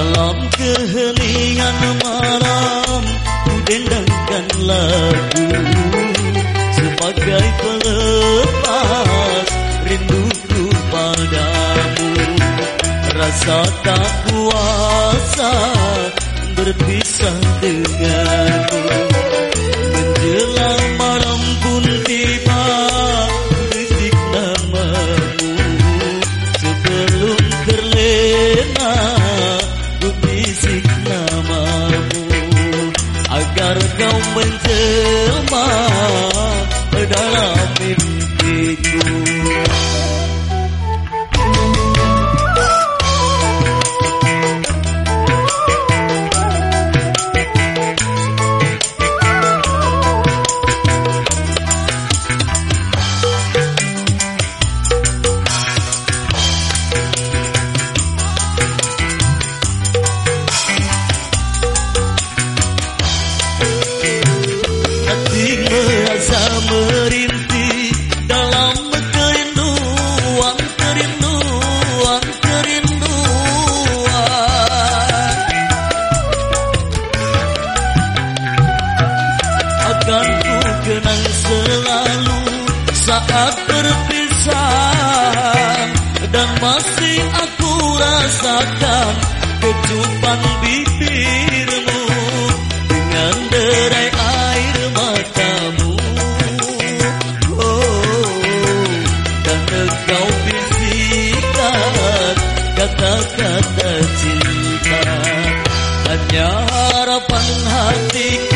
Dalam keheningan malam Ku dendangkan lagu. Sebagai pelepas Rinduku padamu. Rasa tak kuasa Berpisah dengan mimpiku saat berpisah dan masih aku rasakan kecupan bibirmu dengan derai air matamu. Oh, dan engkau bisikan kata-kata cinta. Hanya harapan hatiku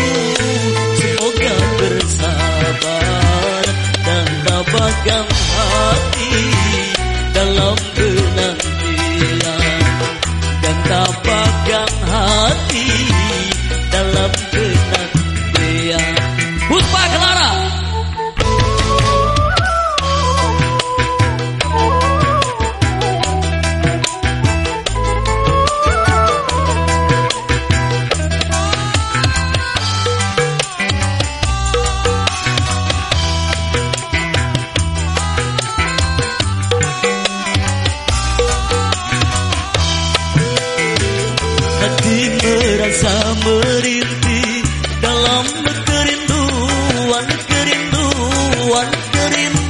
Hati merasa merintih dalam kerinduan, kerinduan, kerinduan.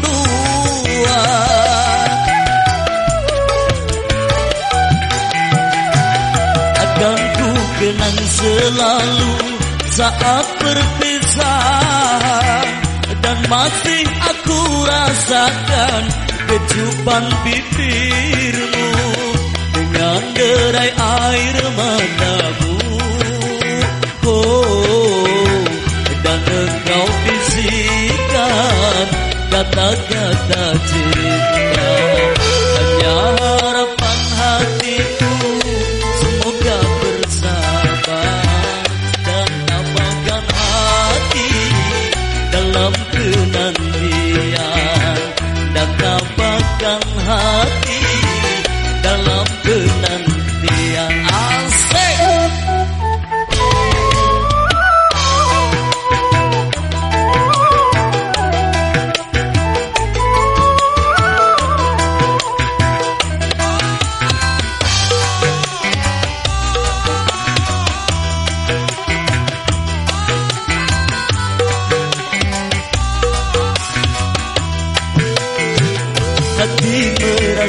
Akan ku kenang selalu saat berpisah dan masih aku rasakan kecupan bibirmu dengan ஆயிரம் air matamu. Dan oh, engkau bisikan kata-kata cinta. Hanya harapan hatiku semoga bersabar dan tambahkan hati dalam penantian dan tambahkan hati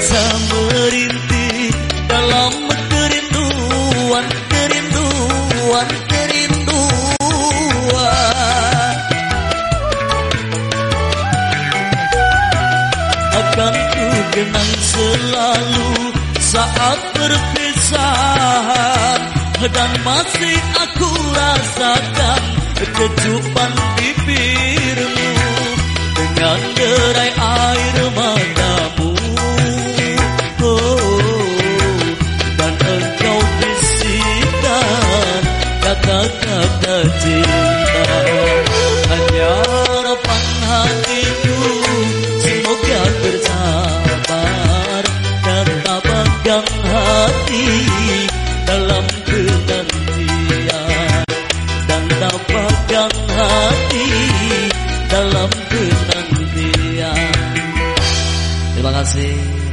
merasa merintih dalam kerinduan, kerinduan, kerinduan. Akan ku kenang selalu saat berpisah dan masih aku rasakan kecupan bibirmu dalam. Terima kasih.